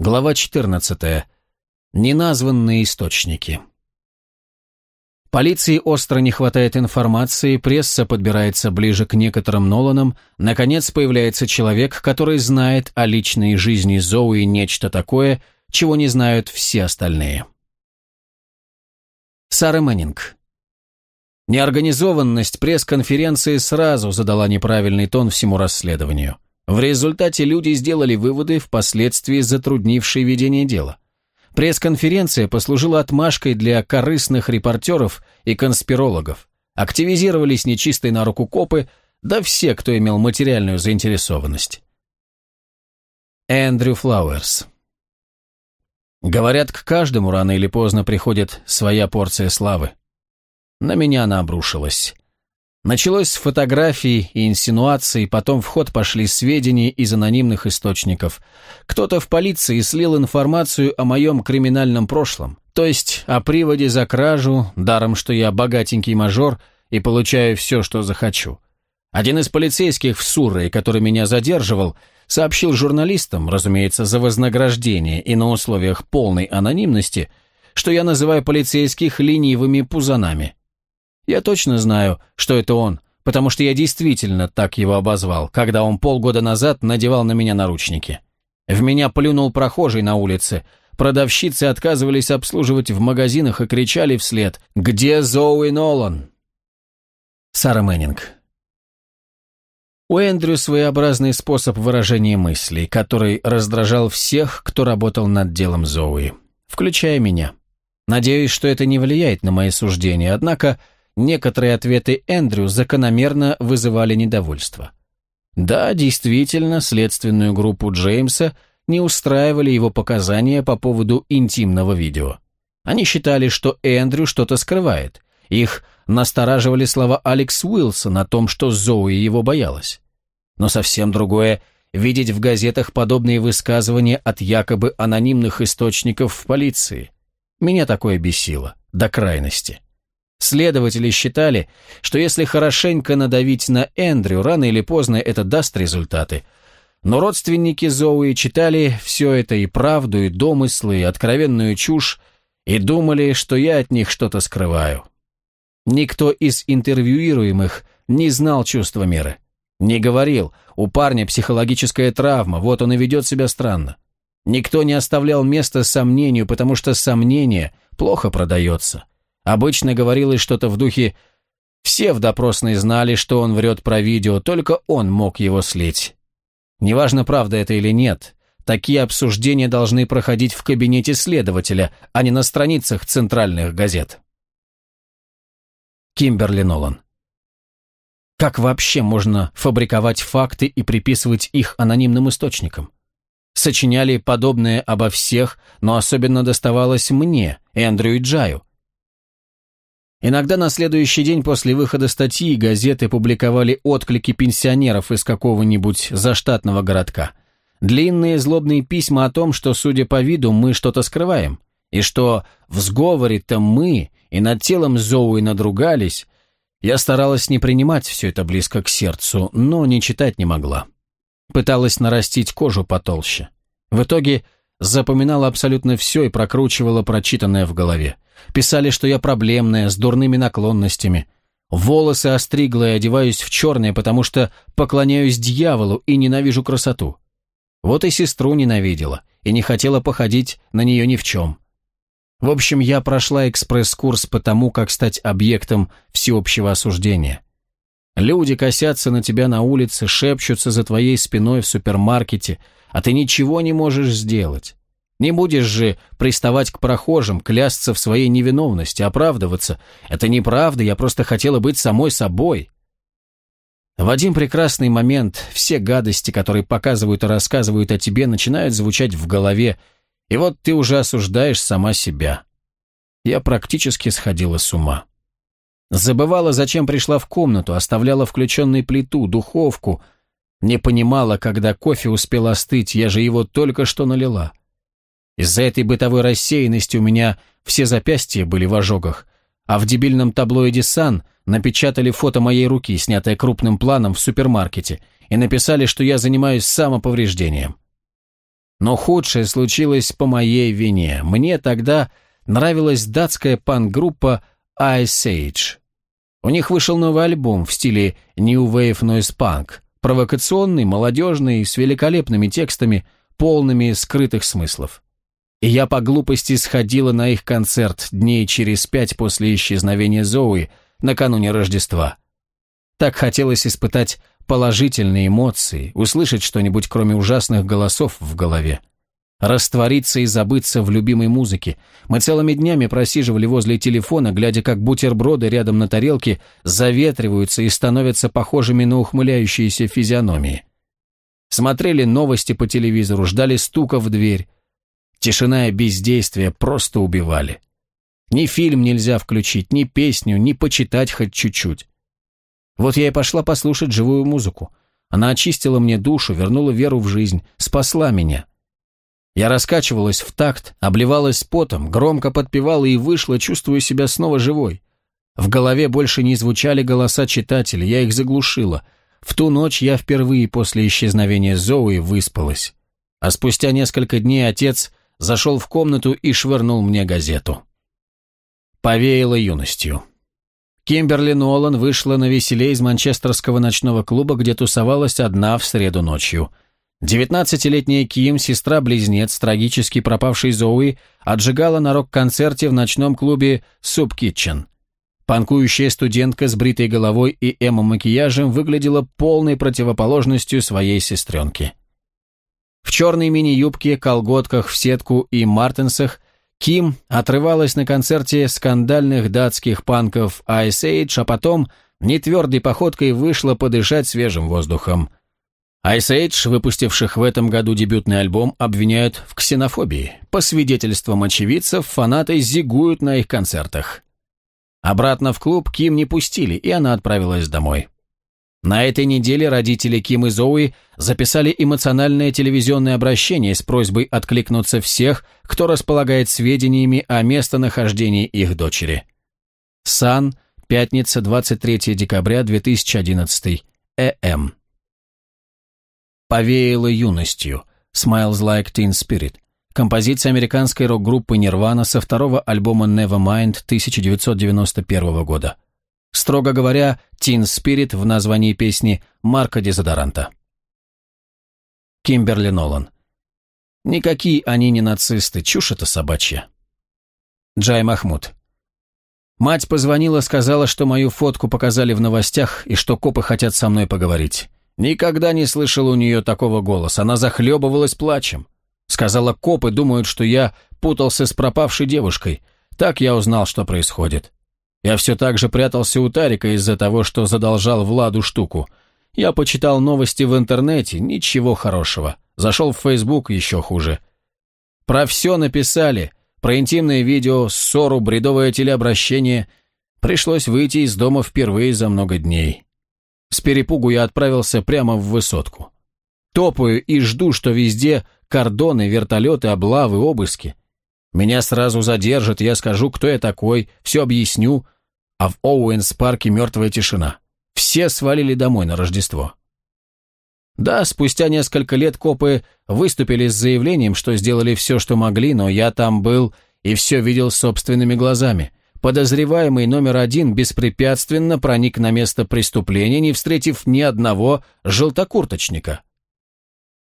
Глава 14. Неназванные источники. Полиции остро не хватает информации, пресса подбирается ближе к некоторым Ноланам, наконец появляется человек, который знает о личной жизни Зоуи нечто такое, чего не знают все остальные. Сара Мэннинг. Неорганизованность пресс-конференции сразу задала неправильный тон всему расследованию. В результате люди сделали выводы, впоследствии затруднившие ведение дела. Пресс-конференция послужила отмашкой для корыстных репортеров и конспирологов. Активизировались нечистые на руку копы, да все, кто имел материальную заинтересованность. Эндрю Флауэрс Говорят, к каждому рано или поздно приходит своя порция славы. На меня она обрушилась. Началось с фотографий и инсинуаций, потом в ход пошли сведения из анонимных источников. Кто-то в полиции слил информацию о моем криминальном прошлом, то есть о приводе за кражу, даром, что я богатенький мажор и получаю все, что захочу. Один из полицейских в Сурре, который меня задерживал, сообщил журналистам, разумеется, за вознаграждение и на условиях полной анонимности, что я называю полицейских ленивыми пузанами – я точно знаю, что это он, потому что я действительно так его обозвал, когда он полгода назад надевал на меня наручники. В меня плюнул прохожий на улице. Продавщицы отказывались обслуживать в магазинах и кричали вслед «Где Зоуи Нолан?» Сара Мэнинг. У Эндрю своеобразный способ выражения мыслей, который раздражал всех, кто работал над делом Зоуи, включая меня. Надеюсь, что это не влияет на мои суждения, однако Некоторые ответы Эндрю закономерно вызывали недовольство. Да, действительно, следственную группу Джеймса не устраивали его показания по поводу интимного видео. Они считали, что Эндрю что-то скрывает. Их настораживали слова Алекс Уилсон о том, что Зоуи его боялась. Но совсем другое – видеть в газетах подобные высказывания от якобы анонимных источников в полиции. Меня такое бесило, до крайности. Следователи считали, что если хорошенько надавить на Эндрю, рано или поздно это даст результаты. Но родственники Зоуи читали все это и правду, и домыслы, и откровенную чушь, и думали, что я от них что-то скрываю. Никто из интервьюируемых не знал чувства меры. Не говорил, у парня психологическая травма, вот он и ведет себя странно. Никто не оставлял места сомнению, потому что сомнение плохо продается. Обычно говорилось что-то в духе «Все в допросной знали, что он врет про видео, только он мог его слить». Неважно, правда это или нет, такие обсуждения должны проходить в кабинете следователя, а не на страницах центральных газет. Кимберли Нолан Как вообще можно фабриковать факты и приписывать их анонимным источникам? Сочиняли подобное обо всех, но особенно доставалось мне, Эндрю и Джаю. Иногда на следующий день после выхода статьи газеты публиковали отклики пенсионеров из какого-нибудь заштатного городка. Длинные злобные письма о том, что, судя по виду, мы что-то скрываем, и что в сговоре-то мы и над телом Зоуи надругались. Я старалась не принимать все это близко к сердцу, но не читать не могла. Пыталась нарастить кожу потолще. В итоге запоминала абсолютно все и прокручивала прочитанное в голове. Писали, что я проблемная, с дурными наклонностями. Волосы остригла и одеваюсь в черное, потому что поклоняюсь дьяволу и ненавижу красоту. Вот и сестру ненавидела, и не хотела походить на нее ни в чем. В общем, я прошла экспресс-курс по тому, как стать объектом всеобщего осуждения. Люди косятся на тебя на улице, шепчутся за твоей спиной в супермаркете, а ты ничего не можешь сделать. Не будешь же приставать к прохожим, клясться в своей невиновности, оправдываться. Это неправда, я просто хотела быть самой собой. В один прекрасный момент все гадости, которые показывают и рассказывают о тебе, начинают звучать в голове, и вот ты уже осуждаешь сама себя. Я практически сходила с ума. Забывала, зачем пришла в комнату, оставляла включенной плиту, духовку. Не понимала, когда кофе успел остыть, я же его только что налила. Из-за этой бытовой рассеянности у меня все запястья были в ожогах, а в дебильном таблоиде «Сан» напечатали фото моей руки, снятое крупным планом в супермаркете, и написали, что я занимаюсь самоповреждением. Но худшее случилось по моей вине. Мне тогда нравилась датская панк-группа «Ice Age». У них вышел новый альбом в стиле New Wave Noise Punk, провокационный, молодежный, с великолепными текстами, полными скрытых смыслов. И я по глупости сходила на их концерт дней через пять после исчезновения Зои, накануне Рождества. Так хотелось испытать положительные эмоции, услышать что-нибудь, кроме ужасных голосов в голове раствориться и забыться в любимой музыке. Мы целыми днями просиживали возле телефона, глядя, как бутерброды рядом на тарелке заветриваются и становятся похожими на ухмыляющиеся физиономии. Смотрели новости по телевизору, ждали стука в дверь. Тишина и бездействие просто убивали. Ни фильм нельзя включить, ни песню, ни почитать хоть чуть-чуть. Вот я и пошла послушать живую музыку. Она очистила мне душу, вернула веру в жизнь, спасла меня. Я раскачивалась в такт, обливалась потом, громко подпевала и вышла, чувствуя себя снова живой. В голове больше не звучали голоса читателей, я их заглушила. В ту ночь я впервые после исчезновения Зоуи выспалась. А спустя несколько дней отец зашел в комнату и швырнул мне газету. Повеяло юностью. Кимберли Нолан вышла на веселе из манчестерского ночного клуба, где тусовалась одна в среду ночью – Девятнадцатилетняя Ким, сестра-близнец, трагически пропавшей Зоуи, отжигала на рок-концерте в ночном клубе «Суп Китчен». Панкующая студентка с бритой головой и эмо-макияжем выглядела полной противоположностью своей сестренке. В черной мини-юбке, колготках в сетку и мартенсах Ким отрывалась на концерте скандальных датских панков Ice Age, а потом нетвердой походкой вышла подышать свежим воздухом – Ice Age, выпустивших в этом году дебютный альбом, обвиняют в ксенофобии. По свидетельствам очевидцев, фанаты зигуют на их концертах. Обратно в клуб Ким не пустили, и она отправилась домой. На этой неделе родители Ким и Зоуи записали эмоциональное телевизионное обращение с просьбой откликнуться всех, кто располагает сведениями о местонахождении их дочери. Сан, пятница, 23 декабря 2011, э ЭМ. Повеяло юностью. Smiles Like Teen Spirit. Композиция американской рок-группы Nirvana со второго альбома Nevermind 1991 года. Строго говоря, Teen Spirit в названии песни марка дезодоранта. Кимберли Нолан. Никакие они не нацисты, чушь это собачья. Джай Махмуд. Мать позвонила, сказала, что мою фотку показали в новостях и что копы хотят со мной поговорить. Никогда не слышал у нее такого голоса. Она захлебывалась плачем. Сказала, копы думают, что я путался с пропавшей девушкой. Так я узнал, что происходит. Я все так же прятался у Тарика из-за того, что задолжал Владу штуку. Я почитал новости в интернете, ничего хорошего. Зашел в Фейсбук, еще хуже. Про все написали. Про интимное видео, ссору, бредовое телеобращение. Пришлось выйти из дома впервые за много дней. С перепугу я отправился прямо в высотку. Топаю и жду, что везде кордоны, вертолеты, облавы, обыски. Меня сразу задержат, я скажу, кто я такой, все объясню, а в Оуэнс-парке мертвая тишина. Все свалили домой на Рождество. Да, спустя несколько лет копы выступили с заявлением, что сделали все, что могли, но я там был и все видел собственными глазами подозреваемый номер один беспрепятственно проник на место преступления, не встретив ни одного желтокурточника.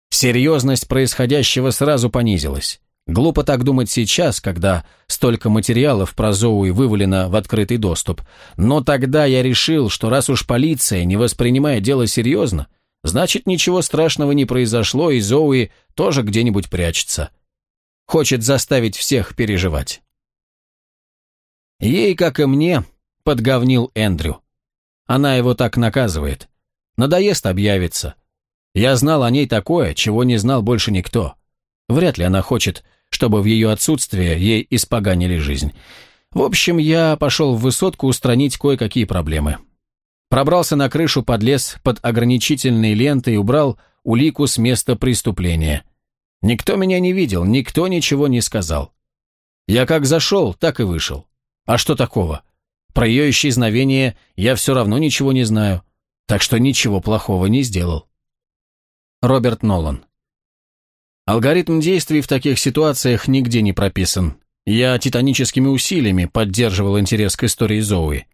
Серьезность происходящего сразу понизилась. Глупо так думать сейчас, когда столько материалов про Зоуи вывалено в открытый доступ. Но тогда я решил, что раз уж полиция не воспринимает дело серьезно, значит ничего страшного не произошло, и Зоуи тоже где-нибудь прячется. Хочет заставить всех переживать. Ей, как и мне, подговнил Эндрю. Она его так наказывает. Надоест объявиться. Я знал о ней такое, чего не знал больше никто. Вряд ли она хочет, чтобы в ее отсутствие ей испоганили жизнь. В общем, я пошел в высотку устранить кое-какие проблемы. Пробрался на крышу, подлез под ограничительные ленты и убрал улику с места преступления. Никто меня не видел, никто ничего не сказал. Я как зашел, так и вышел. А что такого? Про ее исчезновение я все равно ничего не знаю, так что ничего плохого не сделал. Роберт Нолан Алгоритм действий в таких ситуациях нигде не прописан. Я титаническими усилиями поддерживал интерес к истории Зоуи.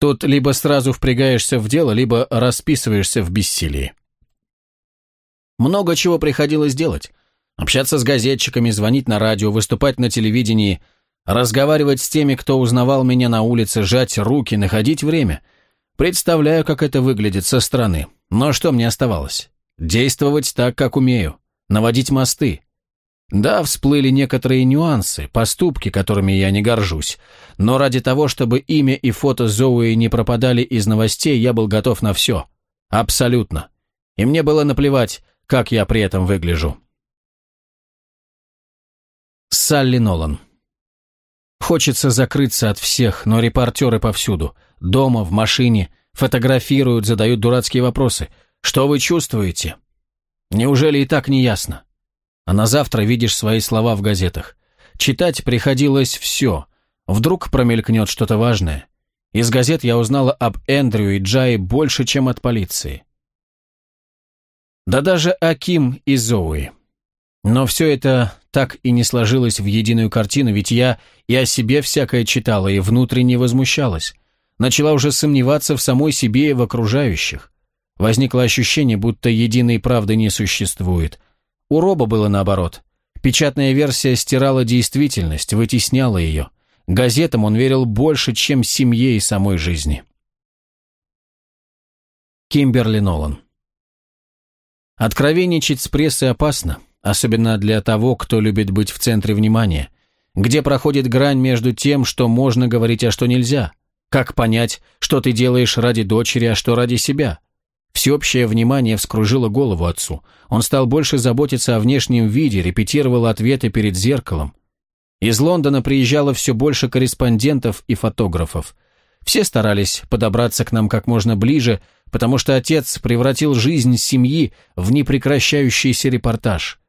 Тут либо сразу впрягаешься в дело, либо расписываешься в бессилии. Много чего приходилось делать. Общаться с газетчиками, звонить на радио, выступать на телевидении, разговаривать с теми, кто узнавал меня на улице, жать руки, находить время. Представляю, как это выглядит со стороны. Но что мне оставалось? Действовать так, как умею. Наводить мосты. Да, всплыли некоторые нюансы, поступки, которыми я не горжусь. Но ради того, чтобы имя и фото Зоуи не пропадали из новостей, я был готов на все. Абсолютно. И мне было наплевать, как я при этом выгляжу. Салли Нолан Хочется закрыться от всех, но репортеры повсюду. Дома, в машине, фотографируют, задают дурацкие вопросы. Что вы чувствуете? Неужели и так не ясно? А на завтра видишь свои слова в газетах. Читать приходилось все. Вдруг промелькнет что-то важное. Из газет я узнала об Эндрю и Джае больше, чем от полиции. Да даже Аким и Зоуи. Но все это так и не сложилось в единую картину, ведь я и о себе всякое читала и внутренне возмущалась. Начала уже сомневаться в самой себе и в окружающих. Возникло ощущение, будто единой правды не существует. У Роба было наоборот. Печатная версия стирала действительность, вытесняла ее. Газетам он верил больше, чем семье и самой жизни. Кимберли Нолан Откровенничать с прессой опасно особенно для того, кто любит быть в центре внимания. Где проходит грань между тем, что можно говорить, а что нельзя? Как понять, что ты делаешь ради дочери, а что ради себя? Всеобщее внимание вскружило голову отцу. Он стал больше заботиться о внешнем виде, репетировал ответы перед зеркалом. Из Лондона приезжало все больше корреспондентов и фотографов. Все старались подобраться к нам как можно ближе, потому что отец превратил жизнь семьи в непрекращающийся репортаж.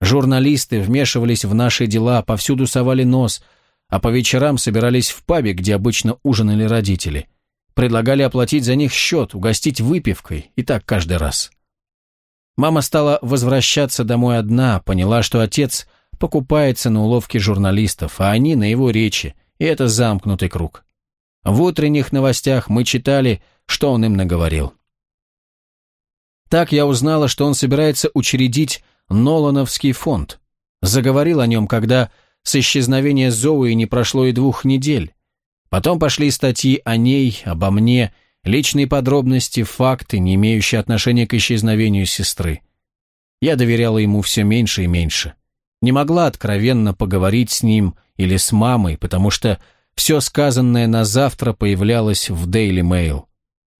Журналисты вмешивались в наши дела, повсюду совали нос, а по вечерам собирались в пабе, где обычно ужинали родители. Предлагали оплатить за них счет, угостить выпивкой, и так каждый раз. Мама стала возвращаться домой одна, поняла, что отец покупается на уловки журналистов, а они на его речи, и это замкнутый круг. В утренних новостях мы читали, что он им наговорил. Так я узнала, что он собирается учредить Нолановский фонд. Заговорил о нем, когда с исчезновения Зоуи не прошло и двух недель. Потом пошли статьи о ней, обо мне, личные подробности, факты, не имеющие отношения к исчезновению сестры. Я доверяла ему все меньше и меньше. Не могла откровенно поговорить с ним или с мамой, потому что все сказанное на завтра появлялось в Daily Mail.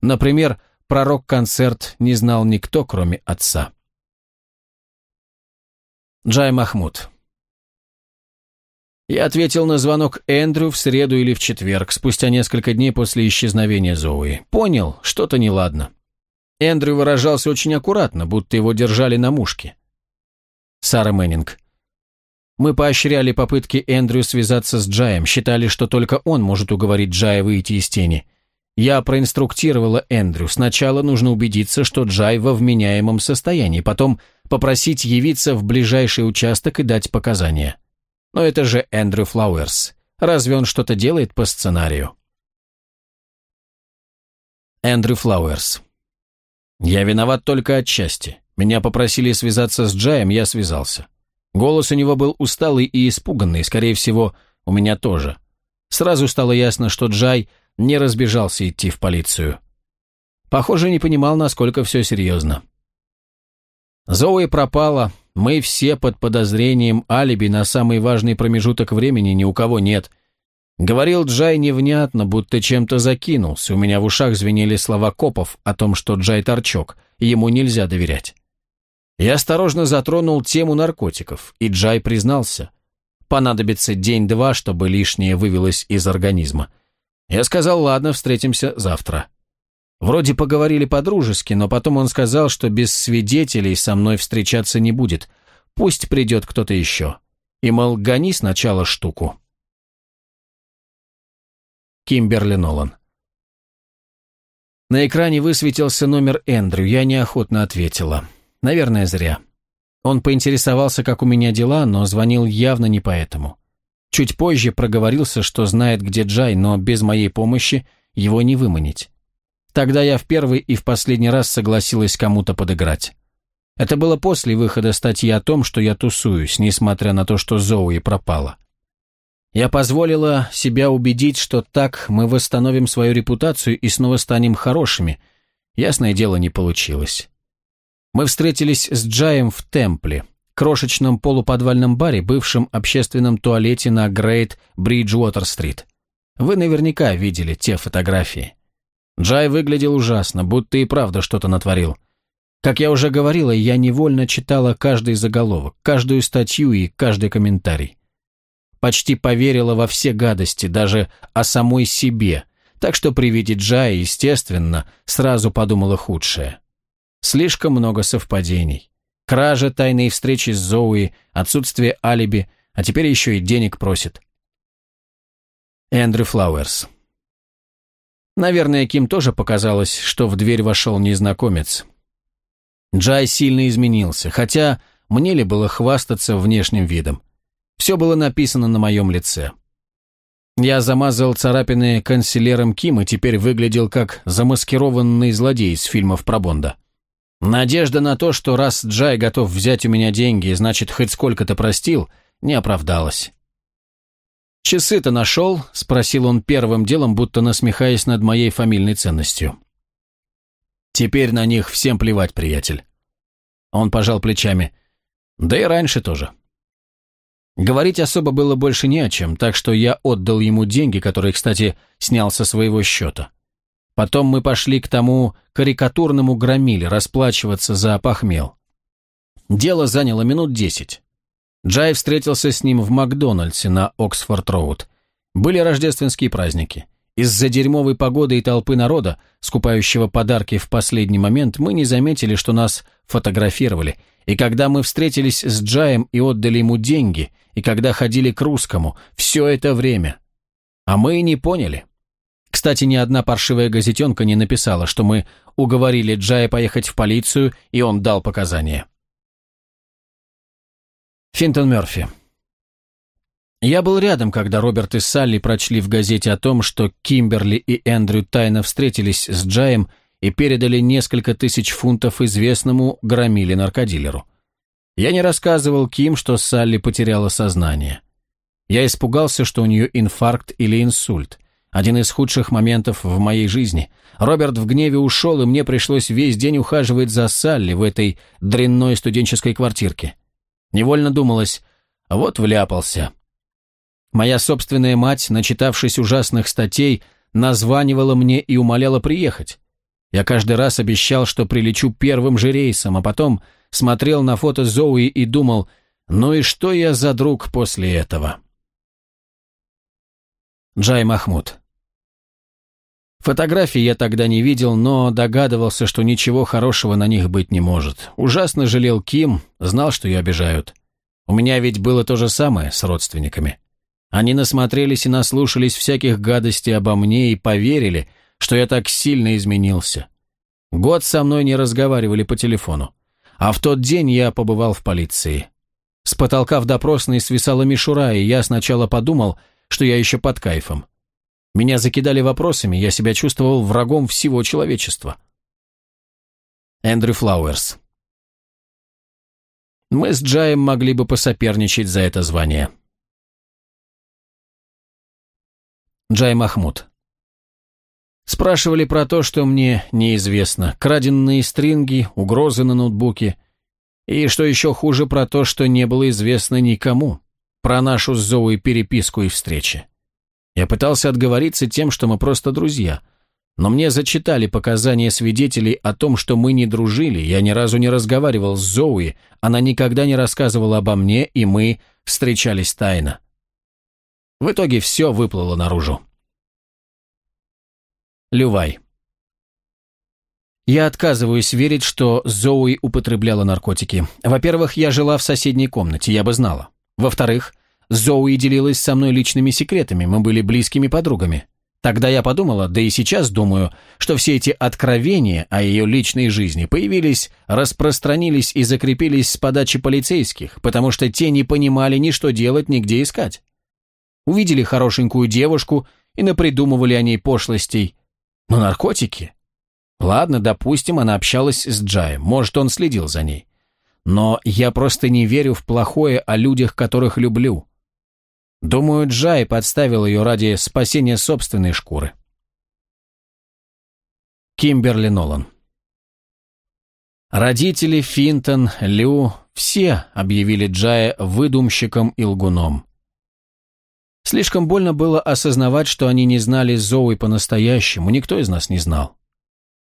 Например, пророк-концерт не знал никто, кроме отца. Джай Махмуд. Я ответил на звонок Эндрю в среду или в четверг, спустя несколько дней после исчезновения Зои. Понял, что-то неладно. Эндрю выражался очень аккуратно, будто его держали на мушке. Сара Мэннинг. Мы поощряли попытки Эндрю связаться с Джаем, считали, что только он может уговорить Джая выйти из тени. Я проинструктировала Эндрю. Сначала нужно убедиться, что Джай во вменяемом состоянии, потом попросить явиться в ближайший участок и дать показания. Но это же Эндрю Флауэрс. Разве он что-то делает по сценарию? Эндрю Флауэрс. Я виноват только отчасти. Меня попросили связаться с Джаем, я связался. Голос у него был усталый и испуганный, скорее всего, у меня тоже. Сразу стало ясно, что Джай не разбежался идти в полицию. Похоже, не понимал, насколько все серьезно. Зоуи пропала, мы все под подозрением алиби на самый важный промежуток времени ни у кого нет. Говорил Джай невнятно, будто чем-то закинулся. У меня в ушах звенели слова копов о том, что Джай торчок, ему нельзя доверять. Я осторожно затронул тему наркотиков, и Джай признался. Понадобится день-два, чтобы лишнее вывелось из организма. Я сказал, ладно, встретимся завтра. Вроде поговорили по-дружески, но потом он сказал, что без свидетелей со мной встречаться не будет. Пусть придет кто-то еще. И, мол, гони сначала штуку. Кимберли Нолан. На экране высветился номер Эндрю, я неохотно ответила. Наверное, зря. Он поинтересовался, как у меня дела, но звонил явно не поэтому. Чуть позже проговорился, что знает, где Джай, но без моей помощи его не выманить. Тогда я в первый и в последний раз согласилась кому-то подыграть. Это было после выхода статьи о том, что я тусуюсь, несмотря на то, что Зоуи пропала. Я позволила себя убедить, что так мы восстановим свою репутацию и снова станем хорошими. Ясное дело, не получилось. Мы встретились с Джаем в Темпле, крошечном полуподвальном баре, бывшем общественном туалете на Грейт Бриджуотер-стрит. Вы наверняка видели те фотографии. Джай выглядел ужасно, будто и правда что-то натворил. Как я уже говорила, я невольно читала каждый заголовок, каждую статью и каждый комментарий. Почти поверила во все гадости, даже о самой себе, так что при виде Джая, естественно, сразу подумала худшее. Слишком много совпадений. Кража тайной встречи с Зоуи, отсутствие алиби, а теперь еще и денег просит. Эндрю Флауэрс Наверное, Ким тоже показалось, что в дверь вошел незнакомец. Джай сильно изменился, хотя мне ли было хвастаться внешним видом. Все было написано на моем лице. Я замазал царапины канцеляром Ким и теперь выглядел как замаскированный злодей из фильмов про Бонда. Надежда на то, что раз Джай готов взять у меня деньги, значит, хоть сколько-то простил, не оправдалась. «Часы-то нашел?» – спросил он первым делом, будто насмехаясь над моей фамильной ценностью. «Теперь на них всем плевать, приятель». Он пожал плечами. «Да и раньше тоже». Говорить особо было больше не о чем, так что я отдал ему деньги, которые, кстати, снял со своего счета. Потом мы пошли к тому карикатурному громиле расплачиваться за опохмел. Дело заняло минут десять. Джай встретился с ним в Макдональдсе на Оксфорд-Роуд. Были рождественские праздники. Из-за дерьмовой погоды и толпы народа, скупающего подарки в последний момент, мы не заметили, что нас фотографировали. И когда мы встретились с Джаем и отдали ему деньги, и когда ходили к русскому, все это время. А мы и не поняли. Кстати, ни одна паршивая газетенка не написала, что мы уговорили Джая поехать в полицию, и он дал показания. Финтон Мёрфи. Я был рядом, когда Роберт и Салли прочли в газете о том, что Кимберли и Эндрю тайно встретились с Джаем и передали несколько тысяч фунтов известному громиле-наркодилеру. Я не рассказывал Ким, что Салли потеряла сознание. Я испугался, что у нее инфаркт или инсульт. Один из худших моментов в моей жизни. Роберт в гневе ушел, и мне пришлось весь день ухаживать за Салли в этой дрянной студенческой квартирке. Невольно думалось, а вот вляпался. Моя собственная мать, начитавшись ужасных статей, названивала мне и умоляла приехать. Я каждый раз обещал, что прилечу первым же рейсом, а потом смотрел на фото Зоуи и думал, ну и что я за друг после этого? Джай Махмуд Фотографий я тогда не видел, но догадывался, что ничего хорошего на них быть не может. Ужасно жалел Ким, знал, что ее обижают. У меня ведь было то же самое с родственниками. Они насмотрелись и наслушались всяких гадостей обо мне и поверили, что я так сильно изменился. Год со мной не разговаривали по телефону. А в тот день я побывал в полиции. С потолка в допросной свисала мишура, и я сначала подумал, что я еще под кайфом. Меня закидали вопросами, я себя чувствовал врагом всего человечества. Эндрю Флауэрс Мы с Джаем могли бы посоперничать за это звание. Джай Махмуд Спрашивали про то, что мне неизвестно. Краденные стринги, угрозы на ноутбуке. И что еще хуже, про то, что не было известно никому. Про нашу с Зоей переписку и встречи. Я пытался отговориться тем, что мы просто друзья. Но мне зачитали показания свидетелей о том, что мы не дружили, я ни разу не разговаривал с Зоуи, она никогда не рассказывала обо мне, и мы встречались тайно. В итоге все выплыло наружу. Лювай. Я отказываюсь верить, что Зоуи употребляла наркотики. Во-первых, я жила в соседней комнате, я бы знала. Во-вторых, Зоуи делилась со мной личными секретами, мы были близкими подругами. Тогда я подумала, да и сейчас думаю, что все эти откровения о ее личной жизни появились, распространились и закрепились с подачи полицейских, потому что те не понимали ни что делать, ни где искать. Увидели хорошенькую девушку и напридумывали о ней пошлостей. Но наркотики? Ладно, допустим, она общалась с Джаем, может, он следил за ней. Но я просто не верю в плохое о людях, которых люблю. Думаю, Джай подставил ее ради спасения собственной шкуры. Кимберли Нолан Родители Финтон, Лю, все объявили Джая выдумщиком и лгуном. Слишком больно было осознавать, что они не знали Зои по-настоящему, никто из нас не знал.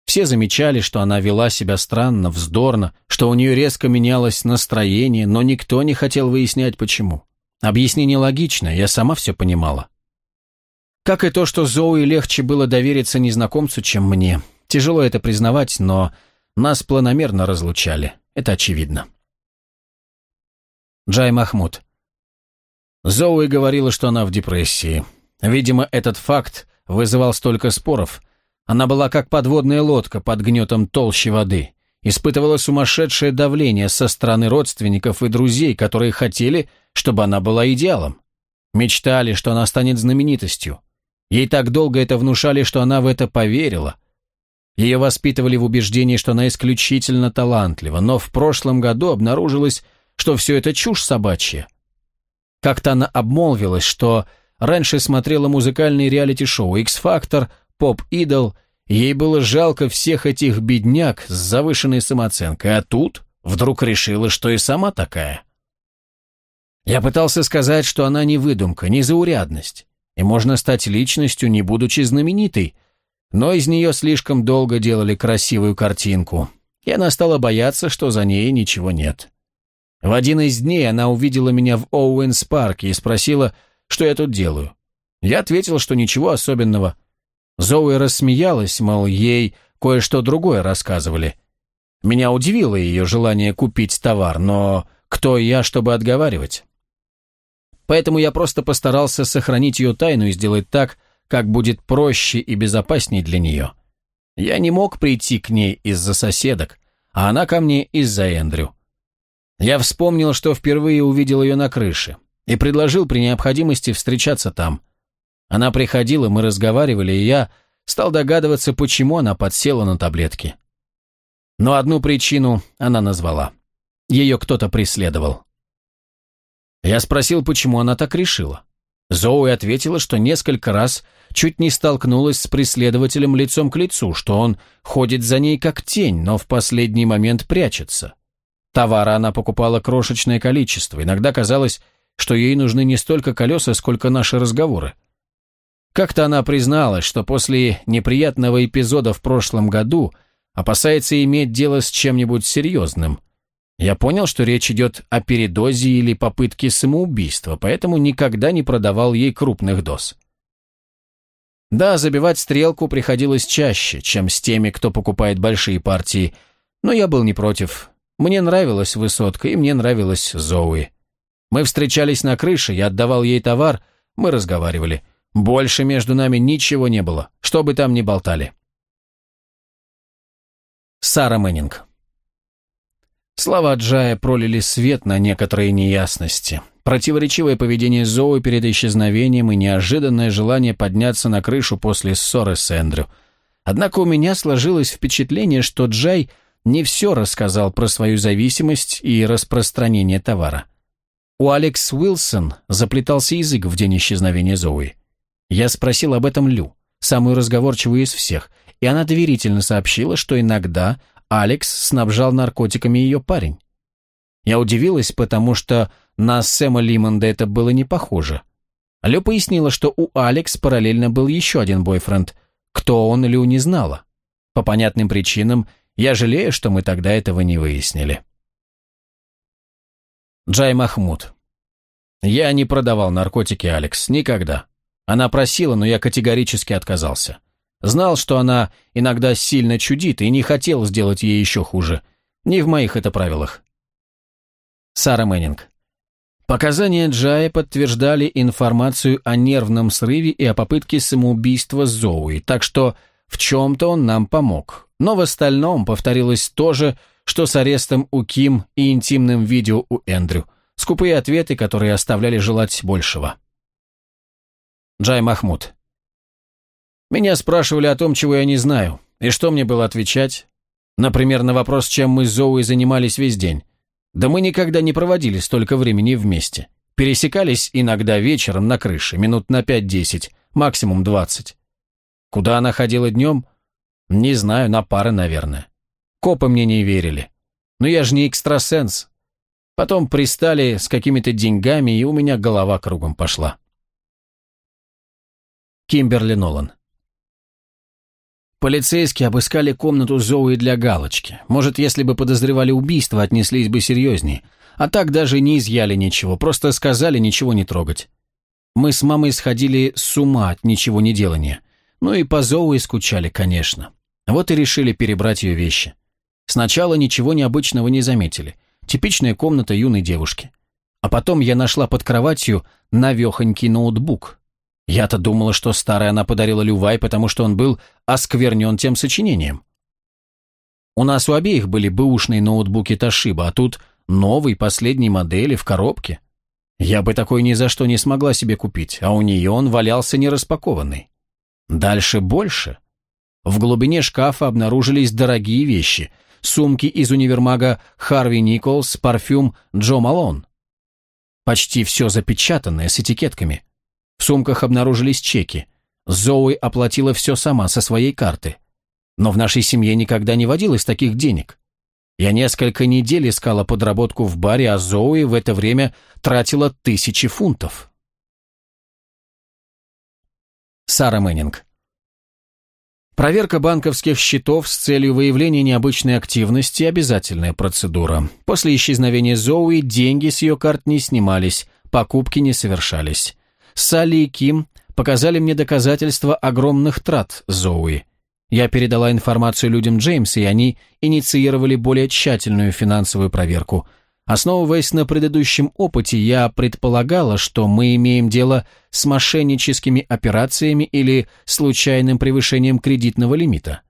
Все замечали, что она вела себя странно, вздорно, что у нее резко менялось настроение, но никто не хотел выяснять, почему. Объяснение логично, я сама все понимала. Как и то, что Зоуи легче было довериться незнакомцу, чем мне. Тяжело это признавать, но нас планомерно разлучали. Это очевидно. Джай Махмуд. Зоуи говорила, что она в депрессии. Видимо, этот факт вызывал столько споров. Она была как подводная лодка под гнетом толщи воды испытывала сумасшедшее давление со стороны родственников и друзей, которые хотели, чтобы она была идеалом. Мечтали, что она станет знаменитостью. Ей так долго это внушали, что она в это поверила. Ее воспитывали в убеждении, что она исключительно талантлива, но в прошлом году обнаружилось, что все это чушь собачья. Как-то она обмолвилась, что раньше смотрела музыкальные реалити-шоу «X-Factor», Pop Idol. Ей было жалко всех этих бедняк с завышенной самооценкой, а тут вдруг решила, что и сама такая. Я пытался сказать, что она не выдумка, не заурядность, и можно стать личностью, не будучи знаменитой, но из нее слишком долго делали красивую картинку, и она стала бояться, что за ней ничего нет. В один из дней она увидела меня в Оуэнс-парке и спросила, что я тут делаю. Я ответил, что ничего особенного – Зоуи рассмеялась, мол, ей кое-что другое рассказывали. Меня удивило ее желание купить товар, но кто я, чтобы отговаривать? Поэтому я просто постарался сохранить ее тайну и сделать так, как будет проще и безопасней для нее. Я не мог прийти к ней из-за соседок, а она ко мне из-за Эндрю. Я вспомнил, что впервые увидел ее на крыше и предложил при необходимости встречаться там – она приходила, мы разговаривали, и я стал догадываться, почему она подсела на таблетки. Но одну причину она назвала. Ее кто-то преследовал. Я спросил, почему она так решила. Зоуи ответила, что несколько раз чуть не столкнулась с преследователем лицом к лицу, что он ходит за ней как тень, но в последний момент прячется. Товара она покупала крошечное количество, иногда казалось, что ей нужны не столько колеса, сколько наши разговоры. Как-то она призналась, что после неприятного эпизода в прошлом году опасается иметь дело с чем-нибудь серьезным. Я понял, что речь идет о передозе или попытке самоубийства, поэтому никогда не продавал ей крупных доз. Да, забивать стрелку приходилось чаще, чем с теми, кто покупает большие партии, но я был не против. Мне нравилась высотка, и мне нравилась Зоуи. Мы встречались на крыше, я отдавал ей товар, мы разговаривали – больше между нами ничего не было, что бы там ни болтали. Сара Мэнинг. Слова Джая пролили свет на некоторые неясности. Противоречивое поведение Зои перед исчезновением и неожиданное желание подняться на крышу после ссоры с Эндрю. Однако у меня сложилось впечатление, что Джай не все рассказал про свою зависимость и распространение товара. У Алекс Уилсон заплетался язык в день исчезновения Зои. Я спросил об этом Лю, самую разговорчивую из всех, и она доверительно сообщила, что иногда Алекс снабжал наркотиками ее парень. Я удивилась, потому что на Сэма Лимонда это было не похоже. Лю пояснила, что у Алекс параллельно был еще один бойфренд. Кто он, Лю не знала. По понятным причинам, я жалею, что мы тогда этого не выяснили. Джай Махмуд. Я не продавал наркотики, Алекс, никогда. Она просила, но я категорически отказался. Знал, что она иногда сильно чудит и не хотел сделать ей еще хуже. Не в моих это правилах. Сара Мэнинг. Показания Джая подтверждали информацию о нервном срыве и о попытке самоубийства Зоуи, так что в чем-то он нам помог. Но в остальном повторилось то же, что с арестом у Ким и интимным видео у Эндрю. Скупые ответы, которые оставляли желать большего. Джай Махмуд. Меня спрашивали о том, чего я не знаю, и что мне было отвечать? Например, на вопрос, чем мы с Зоуи занимались весь день. Да мы никогда не проводили столько времени вместе. Пересекались иногда вечером на крыше, минут на 5-10, максимум 20. Куда она ходила днем? Не знаю, на пары, наверное. Копы мне не верили. Но я же не экстрасенс. Потом пристали с какими-то деньгами, и у меня голова кругом пошла. Кимберли Нолан. Полицейские обыскали комнату Зоуи для галочки. Может, если бы подозревали убийство, отнеслись бы серьезнее. А так даже не изъяли ничего, просто сказали ничего не трогать. Мы с мамой сходили с ума от ничего не делания. Ну и по Зоуи скучали, конечно. Вот и решили перебрать ее вещи. Сначала ничего необычного не заметили. Типичная комната юной девушки. А потом я нашла под кроватью навехонький ноутбук, я-то думала, что старая она подарила Лювай, потому что он был осквернен тем сочинением. У нас у обеих были бэушные ноутбуки-тошиба, а тут новый, последней модели, в коробке. Я бы такой ни за что не смогла себе купить, а у нее он валялся нераспакованный. Дальше больше. В глубине шкафа обнаружились дорогие вещи. Сумки из универмага Харви Николс, парфюм Джо Малон. Почти все запечатанное с этикетками – в сумках обнаружились чеки. Зоуи оплатила все сама, со своей карты. Но в нашей семье никогда не водилось таких денег. Я несколько недель искала подработку в баре, а Зоуи в это время тратила тысячи фунтов. Сара Мэннинг. Проверка банковских счетов с целью выявления необычной активности – обязательная процедура. После исчезновения Зоуи деньги с ее карт не снимались, покупки не совершались. Салли и Ким показали мне доказательства огромных трат Зоуи. Я передала информацию людям Джеймса, и они инициировали более тщательную финансовую проверку. Основываясь на предыдущем опыте, я предполагала, что мы имеем дело с мошенническими операциями или случайным превышением кредитного лимита.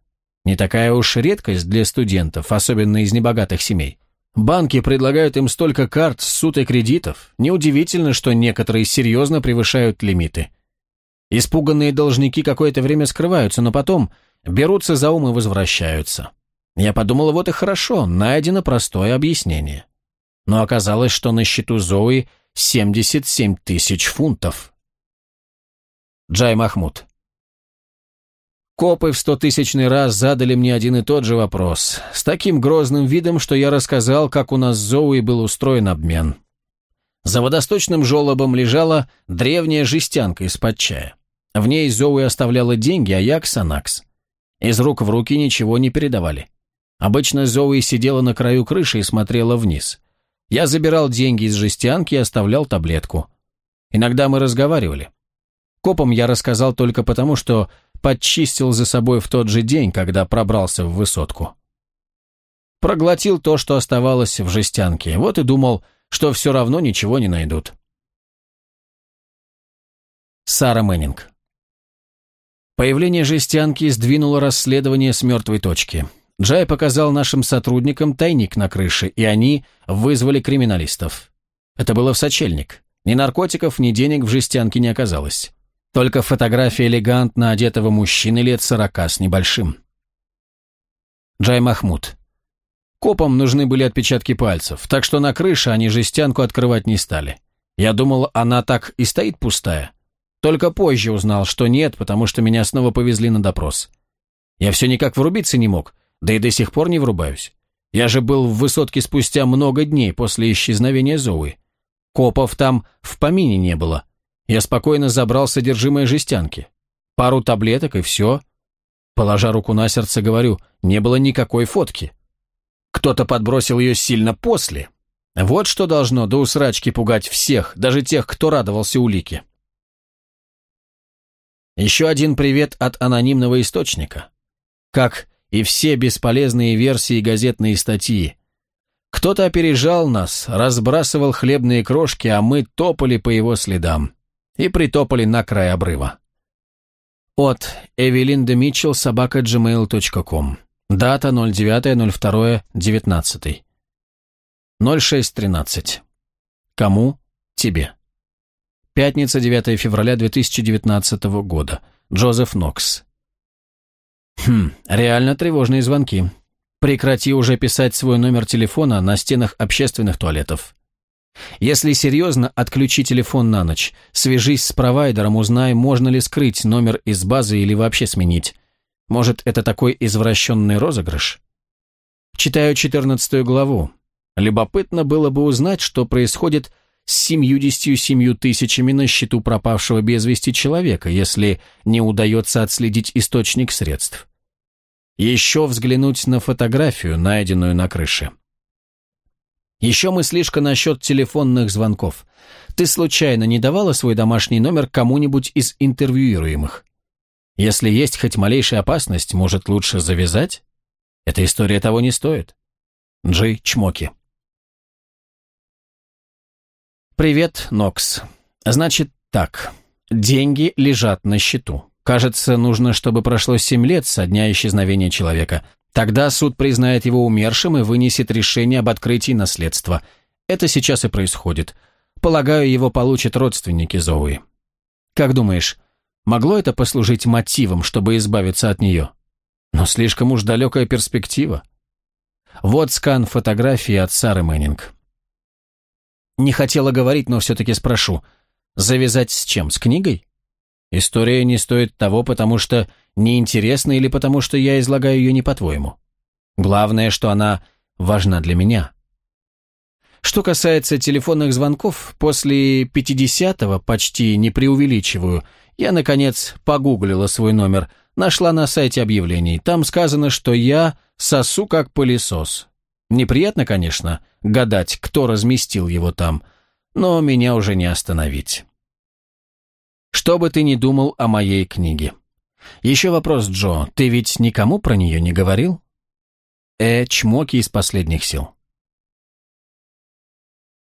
Не такая уж редкость для студентов, особенно из небогатых семей. Банки предлагают им столько карт, суд и кредитов. Неудивительно, что некоторые серьезно превышают лимиты. Испуганные должники какое-то время скрываются, но потом берутся за ум и возвращаются. Я подумала, вот и хорошо, найдено простое объяснение. Но оказалось, что на счету Зои 77 тысяч фунтов. Джай Махмуд. Копы в стотысячный раз задали мне один и тот же вопрос, с таким грозным видом, что я рассказал, как у нас с Зоуи был устроен обмен. За водосточным желобом лежала древняя жестянка из-под чая. В ней Зоуи оставляла деньги, а я – ксанакс. Из рук в руки ничего не передавали. Обычно Зоуи сидела на краю крыши и смотрела вниз. Я забирал деньги из жестянки и оставлял таблетку. Иногда мы разговаривали. Копам я рассказал только потому, что подчистил за собой в тот же день, когда пробрался в высотку. Проглотил то, что оставалось в жестянке, вот и думал, что все равно ничего не найдут. Сара Мэнинг. Появление жестянки сдвинуло расследование с мертвой точки. Джай показал нашим сотрудникам тайник на крыше, и они вызвали криминалистов. Это было в сочельник. Ни наркотиков, ни денег в жестянке не оказалось. Только фотография элегантно одетого мужчины лет сорока с небольшим. Джай Махмуд. Копам нужны были отпечатки пальцев, так что на крыше они жестянку открывать не стали. Я думал, она так и стоит пустая. Только позже узнал, что нет, потому что меня снова повезли на допрос. Я все никак врубиться не мог, да и до сих пор не врубаюсь. Я же был в высотке спустя много дней после исчезновения Зои. Копов там в помине не было. Я спокойно забрал содержимое жестянки. Пару таблеток и все. Положа руку на сердце, говорю, не было никакой фотки. Кто-то подбросил ее сильно после. Вот что должно до усрачки пугать всех, даже тех, кто радовался улике. Еще один привет от анонимного источника. Как и все бесполезные версии газетные статьи. Кто-то опережал нас, разбрасывал хлебные крошки, а мы топали по его следам и притопали на край обрыва. От Эвелинда Митчелл собака gmail.com. Дата 09.02.19. 06.13. Кому? Тебе. Пятница, 9 февраля 2019 года. Джозеф Нокс. Хм, реально тревожные звонки. Прекрати уже писать свой номер телефона на стенах общественных туалетов. Если серьезно, отключи телефон на ночь. Свяжись с провайдером, узнай, можно ли скрыть номер из базы или вообще сменить. Может, это такой извращенный розыгрыш? Читаю 14 главу. Любопытно было бы узнать, что происходит с 77 тысячами на счету пропавшего без вести человека, если не удается отследить источник средств. Еще взглянуть на фотографию, найденную на крыше. Еще мы слишком насчет телефонных звонков. Ты случайно не давала свой домашний номер кому-нибудь из интервьюируемых? Если есть хоть малейшая опасность, может, лучше завязать? Эта история того не стоит. Джей Чмоки. «Привет, Нокс. Значит так. Деньги лежат на счету. Кажется, нужно, чтобы прошло семь лет со дня исчезновения человека. Тогда суд признает его умершим и вынесет решение об открытии наследства. Это сейчас и происходит. Полагаю, его получат родственники Зоуи. Как думаешь, могло это послужить мотивом, чтобы избавиться от нее? Но слишком уж далекая перспектива. Вот скан фотографии от Сары Мэннинг. Не хотела говорить, но все-таки спрошу. Завязать с чем? С книгой? История не стоит того, потому что неинтересна или потому что я излагаю ее не по-твоему. Главное, что она важна для меня. Что касается телефонных звонков, после 50-го, почти не преувеличиваю, я, наконец, погуглила свой номер, нашла на сайте объявлений. Там сказано, что я сосу как пылесос. Неприятно, конечно, гадать, кто разместил его там, но меня уже не остановить. Что бы ты ни думал о моей книге. Еще вопрос, Джо, ты ведь никому про нее не говорил? Э, чмоки из последних сил.